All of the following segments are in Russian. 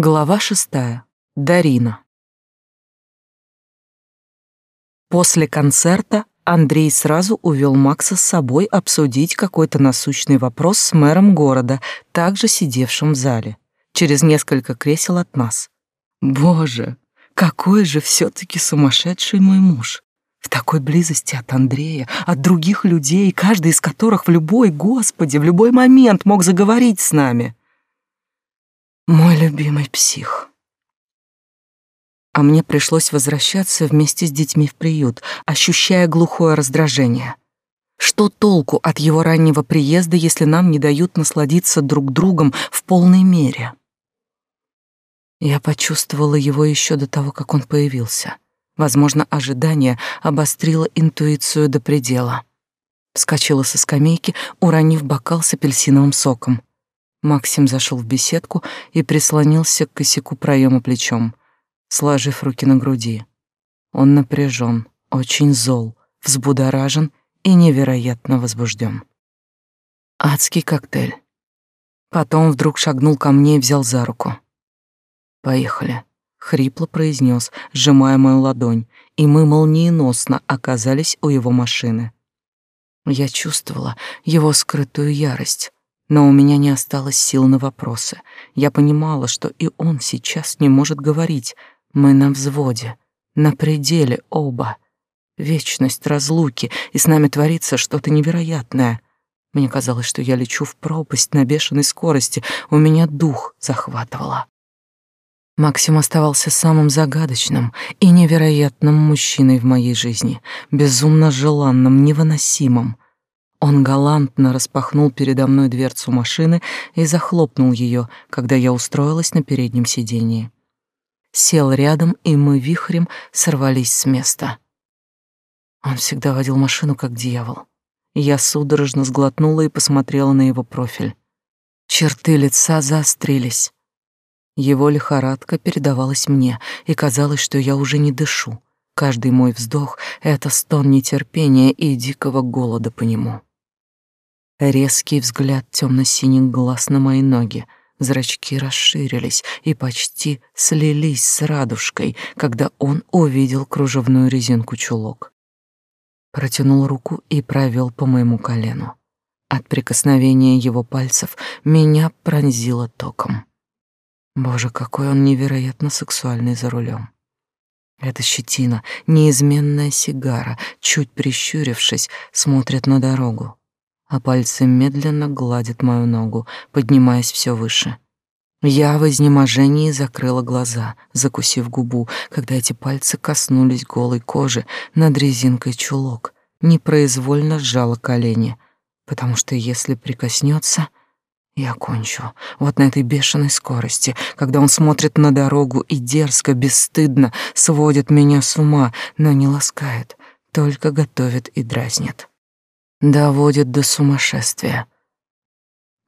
Глава шестая. Дарина. После концерта Андрей сразу увел Макса с собой обсудить какой-то насущный вопрос с мэром города, также сидевшим в зале, через несколько кресел от нас. Боже, какой же все таки сумасшедший мой муж! В такой близости от Андрея, от других людей, каждый из которых в любой, Господи, в любой момент мог заговорить с нами. Мой любимый псих. А мне пришлось возвращаться вместе с детьми в приют, ощущая глухое раздражение. Что толку от его раннего приезда, если нам не дают насладиться друг другом в полной мере? Я почувствовала его еще до того, как он появился. Возможно, ожидание обострило интуицию до предела. Вскочила со скамейки, уронив бокал с апельсиновым соком. Максим зашел в беседку и прислонился к косяку проема плечом, сложив руки на груди. Он напряжен, очень зол, взбудоражен и невероятно возбужден. Адский коктейль. Потом вдруг шагнул ко мне и взял за руку. «Поехали», — хрипло произнес, сжимая мою ладонь, и мы молниеносно оказались у его машины. Я чувствовала его скрытую ярость, но у меня не осталось сил на вопросы. Я понимала, что и он сейчас не может говорить. Мы на взводе, на пределе оба. Вечность разлуки, и с нами творится что-то невероятное. Мне казалось, что я лечу в пропасть на бешеной скорости, у меня дух захватывало. Максим оставался самым загадочным и невероятным мужчиной в моей жизни, безумно желанным, невыносимым — он галантно распахнул передо мной дверцу машины и захлопнул ее, когда я устроилась на переднем сидении. Сел рядом, и мы вихрем сорвались с места. Он всегда водил машину как дьявол. Я судорожно сглотнула и посмотрела на его профиль. Черты лица заострились. Его лихорадка передавалась мне, и казалось, что я уже не дышу. Каждый мой вздох — это стон нетерпения и дикого голода по нему. Резкий взгляд темно-синих глаз на мои ноги. Зрачки расширились и почти слились с радужкой, когда он увидел кружевную резинку чулок. Протянул руку и провел по моему колену. От прикосновения его пальцев меня пронзило током. Боже, какой он невероятно сексуальный за рулем. Эта щетина, неизменная сигара, чуть прищурившись, смотрит на дорогу а пальцы медленно гладят мою ногу, поднимаясь все выше. Я в изнеможении закрыла глаза, закусив губу, когда эти пальцы коснулись голой кожи над резинкой чулок, непроизвольно сжала колени, потому что если прикоснется, я кончу. Вот на этой бешеной скорости, когда он смотрит на дорогу и дерзко, бесстыдно сводит меня с ума, но не ласкает, только готовит и дразнит доводит до сумасшествия.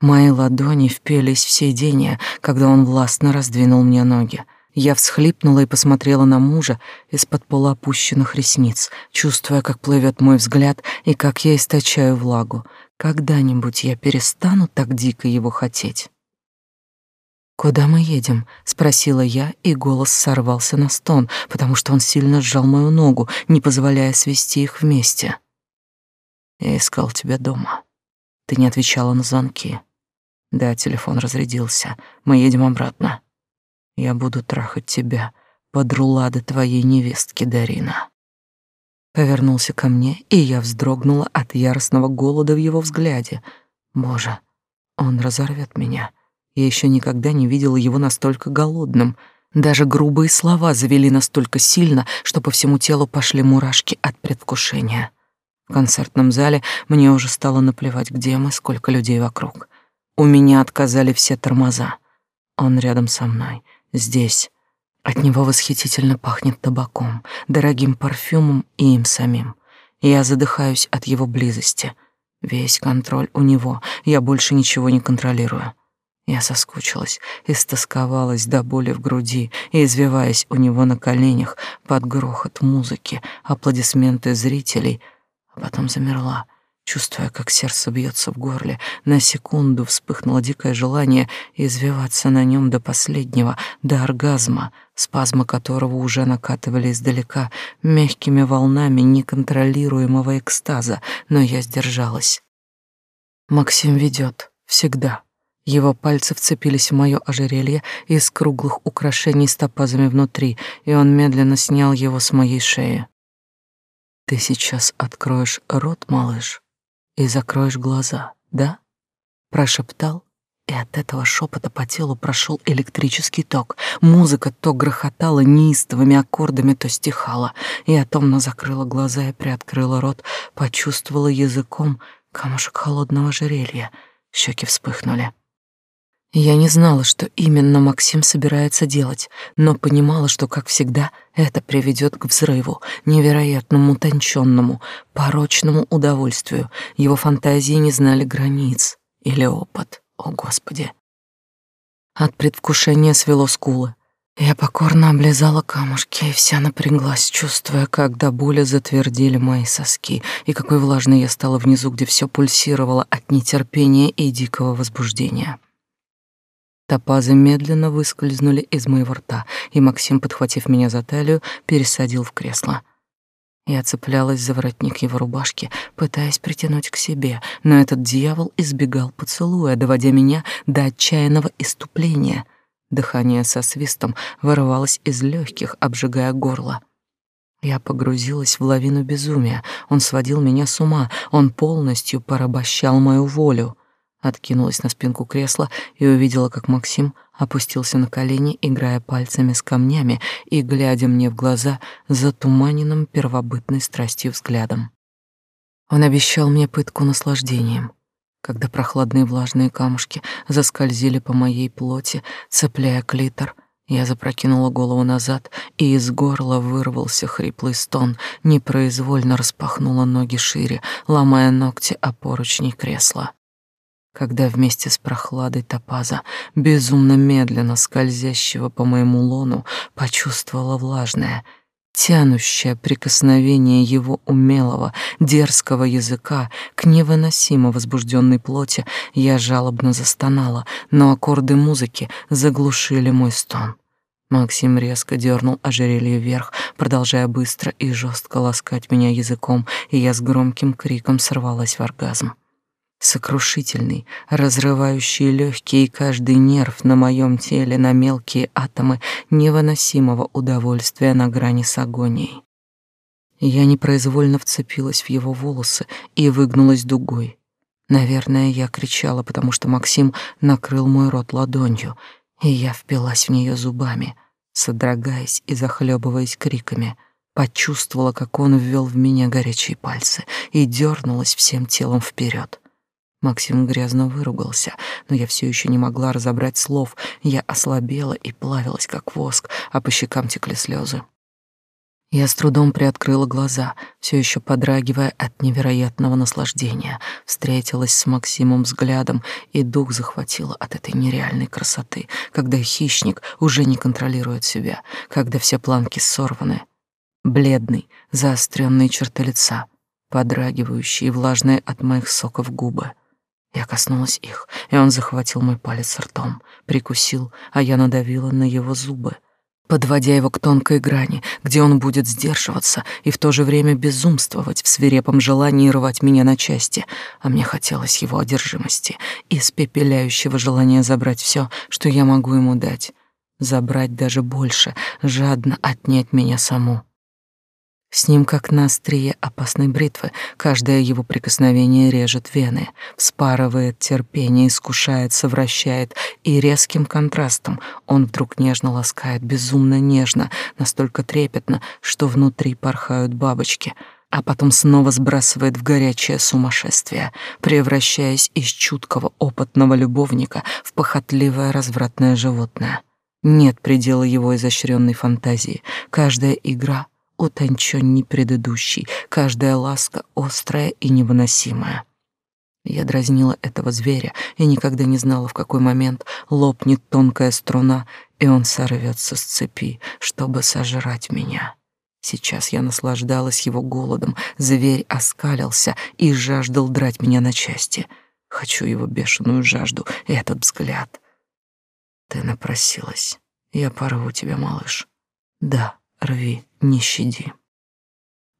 Мои ладони впились в сиденье, когда он властно раздвинул мне ноги. Я всхлипнула и посмотрела на мужа из-под полуопущенных ресниц, чувствуя, как плывет мой взгляд и как я источаю влагу. Когда-нибудь я перестану так дико его хотеть. «Куда мы едем?» — спросила я, и голос сорвался на стон, потому что он сильно сжал мою ногу, не позволяя свести их вместе. Я искал тебя дома. Ты не отвечала на звонки. Да, телефон разрядился. Мы едем обратно. Я буду трахать тебя под рулады твоей невестки Дарина. Повернулся ко мне, и я вздрогнула от яростного голода в его взгляде. Боже, он разорвет меня. Я еще никогда не видела его настолько голодным. Даже грубые слова завели настолько сильно, что по всему телу пошли мурашки от предвкушения. В концертном зале мне уже стало наплевать, где мы, сколько людей вокруг. У меня отказали все тормоза. Он рядом со мной, здесь. От него восхитительно пахнет табаком, дорогим парфюмом и им самим. Я задыхаюсь от его близости. Весь контроль у него, я больше ничего не контролирую. Я соскучилась, истосковалась до боли в груди и, извиваясь у него на коленях под грохот музыки, аплодисменты зрителей — а потом замерла, чувствуя, как сердце бьется в горле. На секунду вспыхнуло дикое желание извиваться на нем до последнего, до оргазма, спазмы которого уже накатывали издалека мягкими волнами неконтролируемого экстаза, но я сдержалась. Максим ведет, всегда. Его пальцы вцепились в мое ожерелье из круглых украшений с топазами внутри, и он медленно снял его с моей шеи. Ты сейчас откроешь рот, малыш, и закроешь глаза, да? Прошептал, и от этого шепота по телу прошел электрический ток. Музыка то грохотала неистовыми аккордами, то стихала. Я томно закрыла глаза и приоткрыла рот, почувствовала языком камушек холодного жерелья. Щеки вспыхнули. Я не знала, что именно Максим собирается делать, но понимала, что, как всегда, это приведет к взрыву, невероятному, утонченному, порочному удовольствию. Его фантазии не знали границ или опыт. О, Господи! От предвкушения свело скулы. Я покорно облизала камушки и вся напряглась, чувствуя, как до боли затвердели мои соски, и какой влажной я стала внизу, где все пульсировало от нетерпения и дикого возбуждения. Топазы медленно выскользнули из моего рта, и Максим, подхватив меня за талию, пересадил в кресло. Я цеплялась за воротник его рубашки, пытаясь притянуть к себе, но этот дьявол избегал поцелуя, доводя меня до отчаянного иступления. Дыхание со свистом вырывалось из легких, обжигая горло. Я погрузилась в лавину безумия. Он сводил меня с ума, он полностью порабощал мою волю откинулась на спинку кресла и увидела, как Максим опустился на колени, играя пальцами с камнями и глядя мне в глаза затуманенным первобытной страстью взглядом. Он обещал мне пытку наслаждением, когда прохладные влажные камушки заскользили по моей плоти, цепляя клитор. Я запрокинула голову назад, и из горла вырвался хриплый стон, непроизвольно распахнула ноги шире, ломая ногти о поручни кресла когда вместе с прохладой топаза, безумно медленно скользящего по моему лону, почувствовала влажное, тянущее прикосновение его умелого, дерзкого языка к невыносимо возбужденной плоти, я жалобно застонала, но аккорды музыки заглушили мой стон. Максим резко дернул ожерелье вверх, продолжая быстро и жестко ласкать меня языком, и я с громким криком сорвалась в оргазм сокрушительный, разрывающий легкие и каждый нерв на моем теле на мелкие атомы невыносимого удовольствия на грани с агонией. Я непроизвольно вцепилась в его волосы и выгнулась дугой. Наверное, я кричала, потому что Максим накрыл мой рот ладонью, и я впилась в нее зубами, содрогаясь и захлебываясь криками — почувствовала, как он ввел в меня горячие пальцы и дернулась всем телом вперед. Максим грязно выругался, но я все еще не могла разобрать слов. Я ослабела и плавилась, как воск, а по щекам текли слезы. Я с трудом приоткрыла глаза, все еще подрагивая от невероятного наслаждения, встретилась с Максимом взглядом, и дух захватило от этой нереальной красоты, когда хищник уже не контролирует себя, когда все планки сорваны. Бледный, заостренные черты лица, подрагивающие влажные от моих соков губы — я коснулась их, и он захватил мой палец ртом, прикусил, а я надавила на его зубы, подводя его к тонкой грани, где он будет сдерживаться и в то же время безумствовать в свирепом желании рвать меня на части, а мне хотелось его одержимости, испепеляющего желания забрать все, что я могу ему дать, забрать даже больше, жадно отнять меня саму. С ним, как на острие опасной бритвы, каждое его прикосновение режет вены, вспарывает терпение, искушает, совращает, и резким контрастом он вдруг нежно ласкает, безумно нежно, настолько трепетно, что внутри порхают бабочки, а потом снова сбрасывает в горячее сумасшествие, превращаясь из чуткого опытного любовника в похотливое развратное животное. Нет предела его изощренной фантазии. Каждая игра — утонченней предыдущей, каждая ласка острая и невыносимая. Я дразнила этого зверя и никогда не знала, в какой момент лопнет тонкая струна, и он сорвется с цепи, чтобы сожрать меня. Сейчас я наслаждалась его голодом. Зверь оскалился и жаждал драть меня на части. Хочу его бешеную жажду, этот взгляд. Ты напросилась. Я порву тебя, малыш. Да, рви, не щади.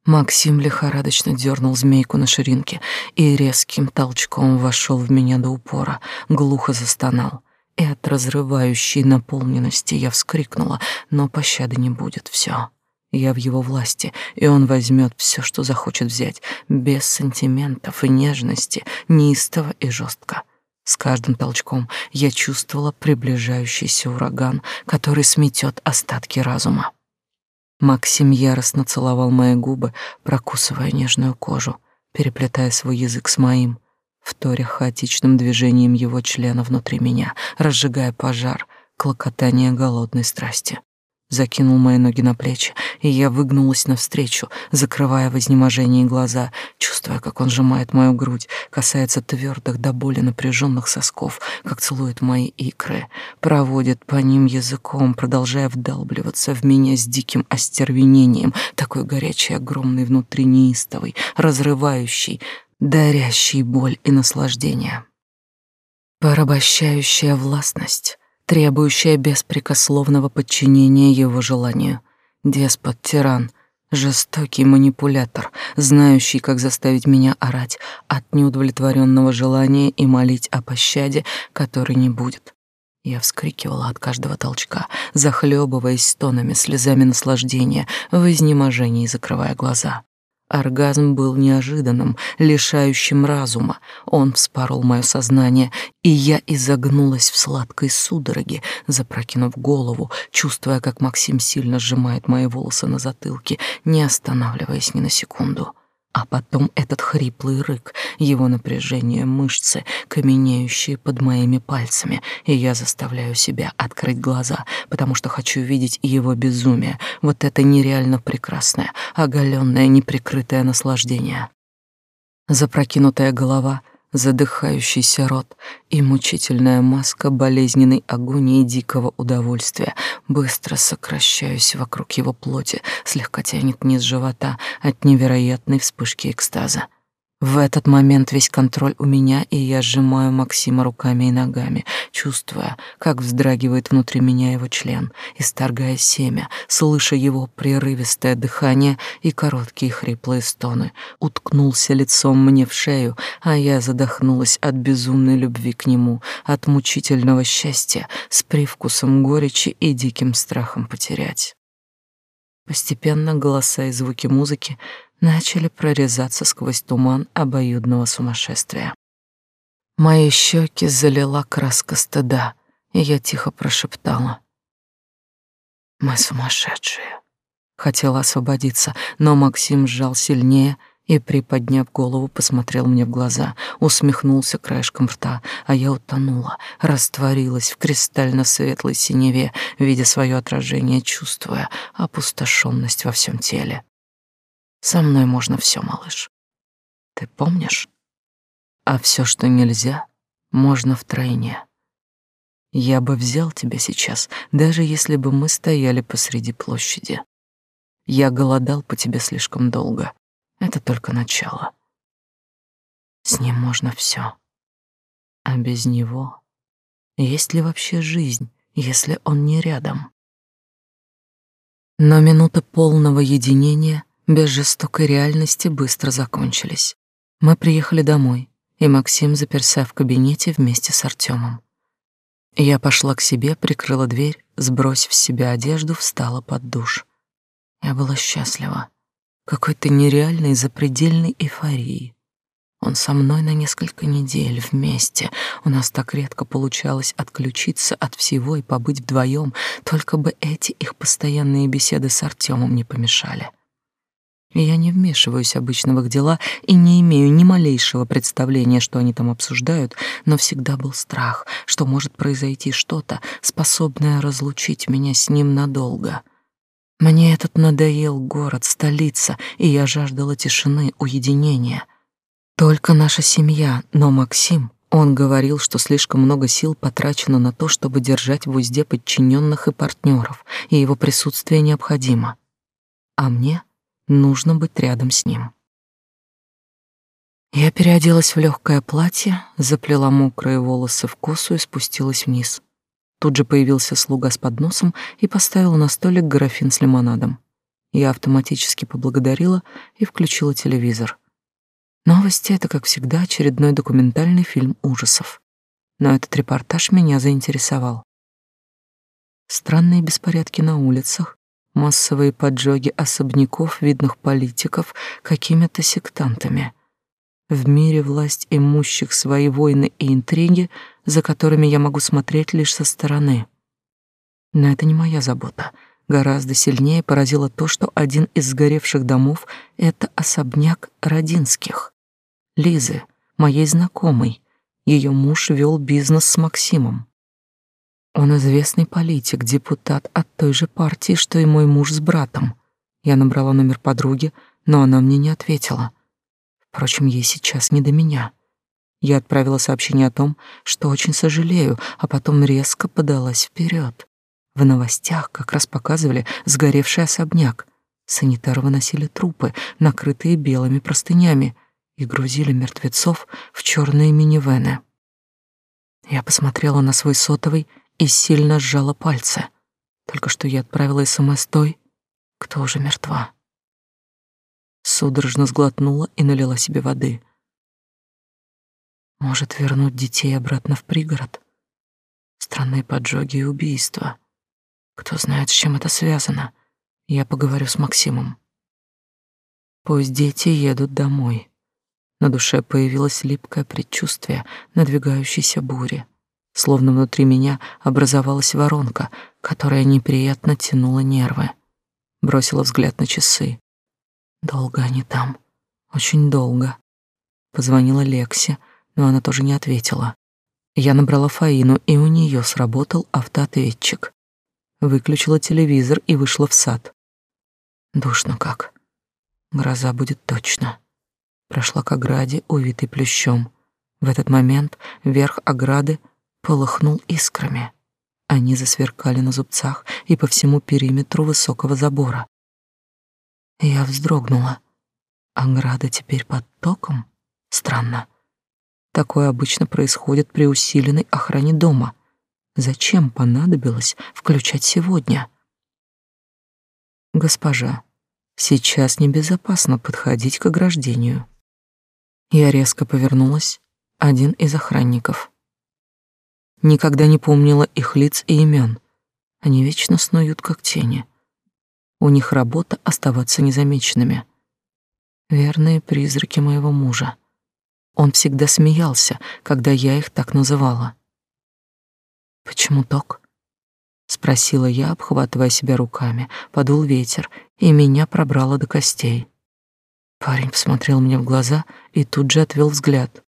Максим лихорадочно дернул змейку на ширинке и резким толчком вошел в меня до упора, глухо застонал. И от разрывающей наполненности я вскрикнула, но пощады не будет, все. Я в его власти, и он возьмет все, что захочет взять, без сантиментов и нежности, неистово и жестко. С каждым толчком я чувствовала приближающийся ураган, который сметет остатки разума. Максим яростно целовал мои губы, прокусывая нежную кожу, переплетая свой язык с моим, вторя хаотичным движением его члена внутри меня, разжигая пожар, клокотание голодной страсти. Закинул мои ноги на плечи, и я выгнулась навстречу, закрывая в изнеможении глаза, чувствуя, как он сжимает мою грудь, касается твердых до боли напряженных сосков, как целует мои икры, проводит по ним языком, продолжая вдалбливаться в меня с диким остервенением, такой горячий, огромный, внутри неистовый, разрывающий, дарящий боль и наслаждение. Порабощающая властность, требующая беспрекословного подчинения его желанию. Деспот, тиран, жестокий манипулятор, знающий, как заставить меня орать от неудовлетворенного желания и молить о пощаде, которой не будет. Я вскрикивала от каждого толчка, захлебываясь стонами, слезами наслаждения, в изнеможении закрывая глаза. Оргазм был неожиданным, лишающим разума. Он вспорол мое сознание, и я изогнулась в сладкой судороге, запрокинув голову, чувствуя, как Максим сильно сжимает мои волосы на затылке, не останавливаясь ни на секунду. А потом этот хриплый рык, его напряжение мышцы, каменеющие под моими пальцами, и я заставляю себя открыть глаза, потому что хочу видеть его безумие, вот это нереально прекрасное, оголенное, неприкрытое наслаждение. Запрокинутая голова — задыхающийся рот и мучительная маска болезненной агонии дикого удовольствия. Быстро сокращаюсь вокруг его плоти, слегка тянет низ живота от невероятной вспышки экстаза. В этот момент весь контроль у меня, и я сжимаю Максима руками и ногами, чувствуя, как вздрагивает внутри меня его член, исторгая семя, слыша его прерывистое дыхание и короткие хриплые стоны. Уткнулся лицом мне в шею, а я задохнулась от безумной любви к нему, от мучительного счастья с привкусом горечи и диким страхом потерять. Постепенно голоса и звуки музыки начали прорезаться сквозь туман обоюдного сумасшествия. Мои щеки залила краска стыда, и я тихо прошептала. «Мы сумасшедшие». Хотела освободиться, но Максим сжал сильнее и, приподняв голову, посмотрел мне в глаза, усмехнулся краешком рта, а я утонула, растворилась в кристально-светлой синеве, видя свое отражение, чувствуя опустошенность во всем теле. Со мной можно все, малыш. Ты помнишь? А все, что нельзя, можно втройне. Я бы взял тебя сейчас, даже если бы мы стояли посреди площади. Я голодал по тебе слишком долго. Это только начало. С ним можно все. А без него есть ли вообще жизнь, если он не рядом? Но минуты полного единения без жестокой реальности быстро закончились. Мы приехали домой, и Максим заперся в кабинете вместе с Артемом. Я пошла к себе, прикрыла дверь, сбросив с себя одежду, встала под душ. Я была счастлива, какой-то нереальной запредельной эйфории. Он со мной на несколько недель вместе. У нас так редко получалось отключиться от всего и побыть вдвоем, только бы эти их постоянные беседы с Артемом не помешали. Я не вмешиваюсь обычно в их дела и не имею ни малейшего представления, что они там обсуждают, но всегда был страх, что может произойти что-то, способное разлучить меня с ним надолго. Мне этот надоел город, столица, и я жаждала тишины, уединения. Только наша семья, но Максим, он говорил, что слишком много сил потрачено на то, чтобы держать в узде подчиненных и партнеров, и его присутствие необходимо. а мне нужно быть рядом с ним. Я переоделась в легкое платье, заплела мокрые волосы в косу и спустилась вниз. Тут же появился слуга с подносом и поставил на столик графин с лимонадом. Я автоматически поблагодарила и включила телевизор. Новости — это, как всегда, очередной документальный фильм ужасов. Но этот репортаж меня заинтересовал. Странные беспорядки на улицах, массовые поджоги особняков видных политиков какими-то сектантами. В мире власть имущих свои войны и интриги, за которыми я могу смотреть лишь со стороны. Но это не моя забота. Гораздо сильнее поразило то, что один из сгоревших домов — это особняк Родинских. Лизы, моей знакомой. Ее муж вел бизнес с Максимом. Он известный политик, депутат от той же партии, что и мой муж с братом. Я набрала номер подруги, но она мне не ответила. Впрочем, ей сейчас не до меня. Я отправила сообщение о том, что очень сожалею, а потом резко подалась вперед. В новостях как раз показывали сгоревший особняк. Санитары выносили трупы, накрытые белыми простынями и грузили мертвецов в черные минивены. Я посмотрела на свой сотовый и сильно сжала пальцы. Только что я отправила СМС той, кто уже мертва. Судорожно сглотнула и налила себе воды. Может, вернуть детей обратно в пригород? Странные поджоги и убийства. Кто знает, с чем это связано. Я поговорю с Максимом. Пусть дети едут домой. На душе появилось липкое предчувствие надвигающейся бури. Словно внутри меня образовалась воронка, которая неприятно тянула нервы. Бросила взгляд на часы. Долго они там. Очень долго. Позвонила Лексе, но она тоже не ответила. Я набрала Фаину, и у нее сработал автоответчик. Выключила телевизор и вышла в сад. Душно как. Гроза будет точно прошла к ограде, увитой плющом. В этот момент верх ограды полыхнул искрами. Они засверкали на зубцах и по всему периметру высокого забора. Я вздрогнула. Ограда теперь под током? Странно. Такое обычно происходит при усиленной охране дома. Зачем понадобилось включать сегодня? Госпожа, сейчас небезопасно подходить к ограждению. Я резко повернулась. Один из охранников. Никогда не помнила их лиц и имен. Они вечно снуют, как тени. У них работа оставаться незамеченными. Верные призраки моего мужа. Он всегда смеялся, когда я их так называла. «Почему ток?» — спросила я, обхватывая себя руками. Подул ветер, и меня пробрало до костей. Парень посмотрел мне в глаза и тут же отвел взгляд.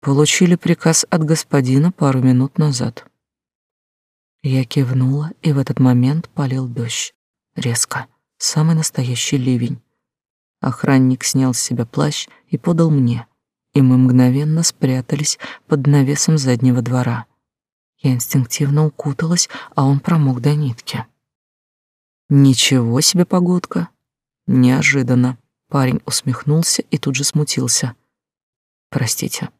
Получили приказ от господина пару минут назад. Я кивнула, и в этот момент полил дождь. Резко, самый настоящий ливень. Охранник снял с себя плащ и подал мне, и мы мгновенно спрятались под навесом заднего двора. Я инстинктивно укуталась, а он промок до нитки. Ничего себе погодка. Неожиданно. Парень усмехнулся и тут же смутился. Простите.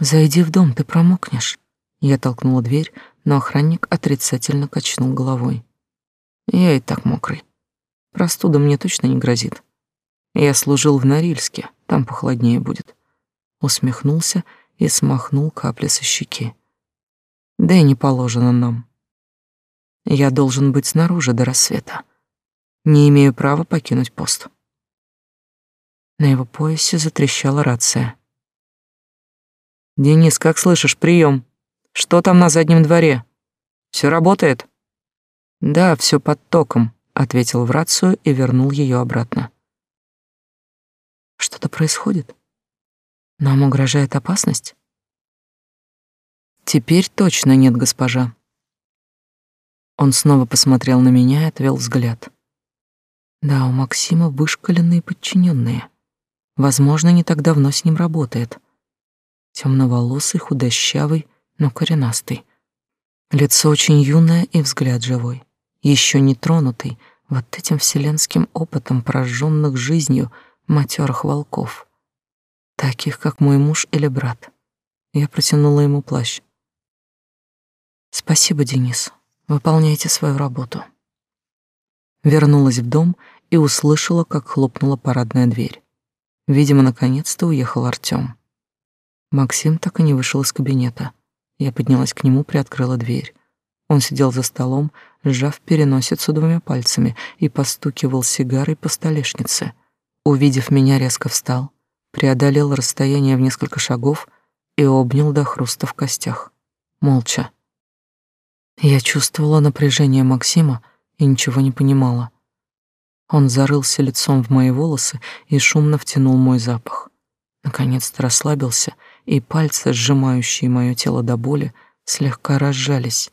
Зайди в дом, ты промокнешь. Я толкнула дверь, но охранник отрицательно качнул головой. Я и так мокрый. Простуда мне точно не грозит. Я служил в Норильске, там похолоднее будет. Усмехнулся и смахнул капли со щеки. Да и не положено нам. Я должен быть снаружи до рассвета. Не имею права покинуть пост. На его поясе затрещала рация. «Денис, как слышишь, прием. Что там на заднем дворе? Все работает?» «Да, все под током», — ответил в рацию и вернул ее обратно. «Что-то происходит? Нам угрожает опасность?» «Теперь точно нет, госпожа». Он снова посмотрел на меня и отвел взгляд. Да, у Максима вышкаленные подчиненные. Возможно, не так давно с ним работает. Темноволосый, худощавый, но коренастый. Лицо очень юное и взгляд живой. Еще не тронутый, вот этим вселенским опытом прожженных жизнью матерых волков, таких как мой муж или брат. Я протянула ему плащ. Спасибо, Денис. Выполняйте свою работу. Вернулась в дом и услышала, как хлопнула парадная дверь. Видимо, наконец-то уехал Артём. Максим так и не вышел из кабинета. Я поднялась к нему, приоткрыла дверь. Он сидел за столом, сжав переносицу двумя пальцами и постукивал сигарой по столешнице. Увидев меня, резко встал, преодолел расстояние в несколько шагов и обнял до хруста в костях. Молча. Я чувствовала напряжение Максима и ничего не понимала. Он зарылся лицом в мои волосы и шумно втянул мой запах. Наконец-то расслабился, и пальцы, сжимающие мое тело до боли, слегка разжались.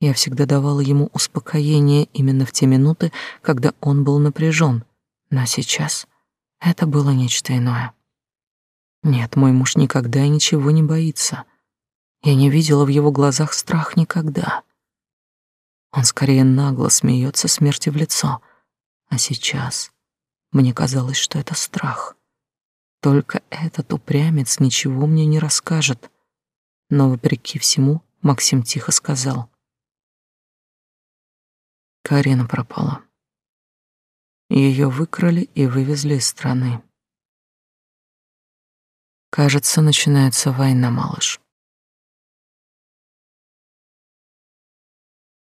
Я всегда давала ему успокоение именно в те минуты, когда он был напряжен, но сейчас это было нечто иное. Нет, мой муж никогда ничего не боится. Я не видела в его глазах страх никогда. Он скорее нагло смеется смерти в лицо. А сейчас мне казалось, что это страх. Только этот упрямец ничего мне не расскажет. Но вопреки всему Максим тихо сказал. Карина пропала. Ее выкрали и вывезли из страны. Кажется, начинается война, малыш.